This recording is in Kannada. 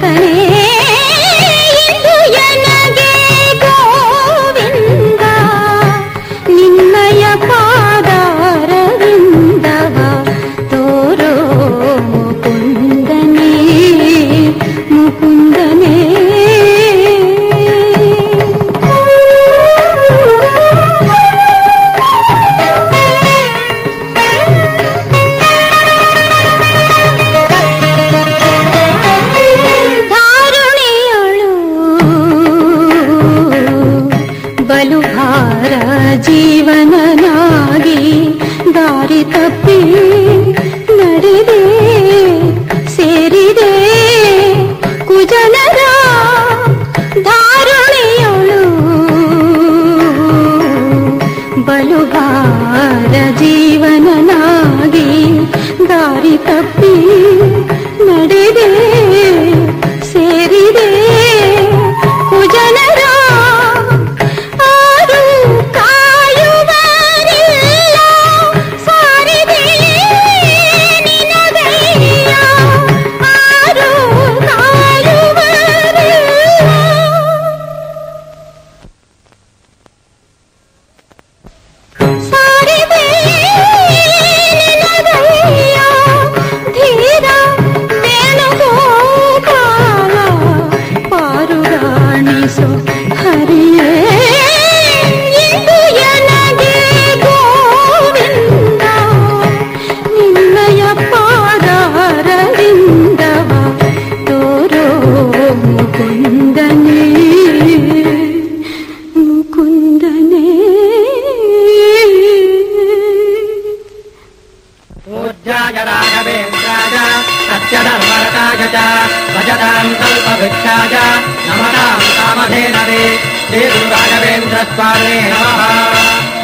ಕನೆ ತಪ್ಪಿ ನಡೆದೆ ಸೇರಿದೆ ಕುಜನರ ಧಾರಣೆಯಳು. ಬಲುಬಾರ ಜೀವನನಾಗಿ ದಾರಿ ತಪ್ಪಿ वृक्षाय च नमनाम् कामधेन नमः